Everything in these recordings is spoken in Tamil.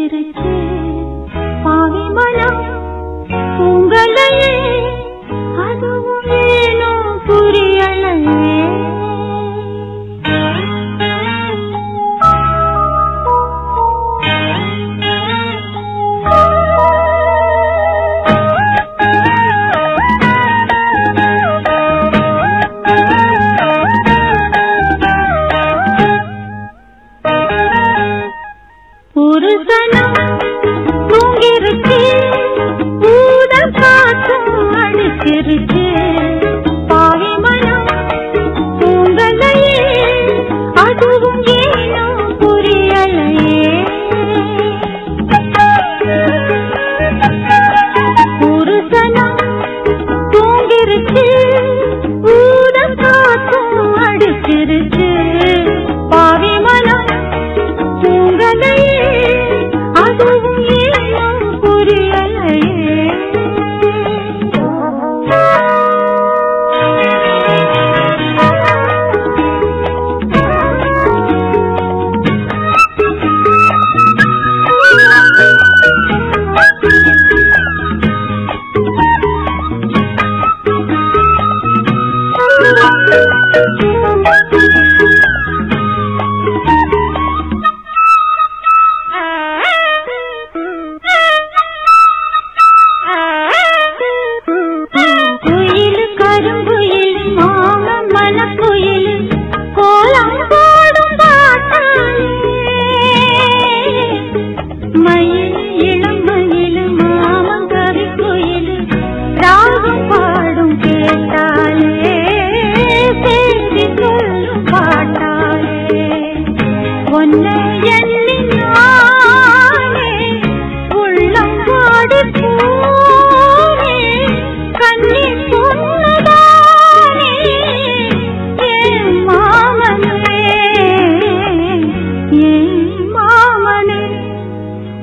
கிடைச்சே குருதனா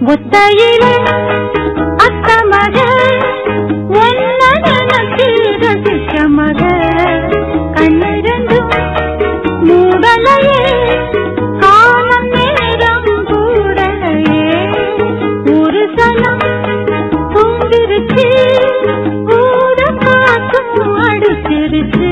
முத்தையிலே அத்த மகள் ஒன்னதனத்தில் ரசித்த மகள் கண்ணிரண்டும் மூடலையே காலம் நேரம் கூடலையே. ஒரு சனம் பூந்திருச்சு ஊர பார்க்கும் அடுத்திருச்சு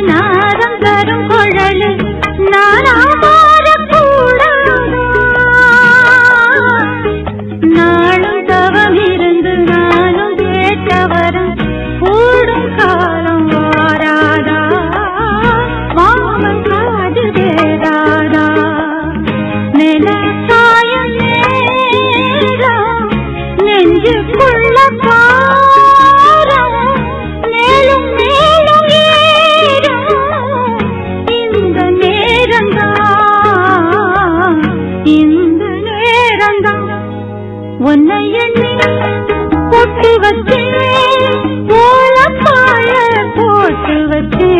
ना போட்டு வச்சே போல பாய போட்டு வச்சே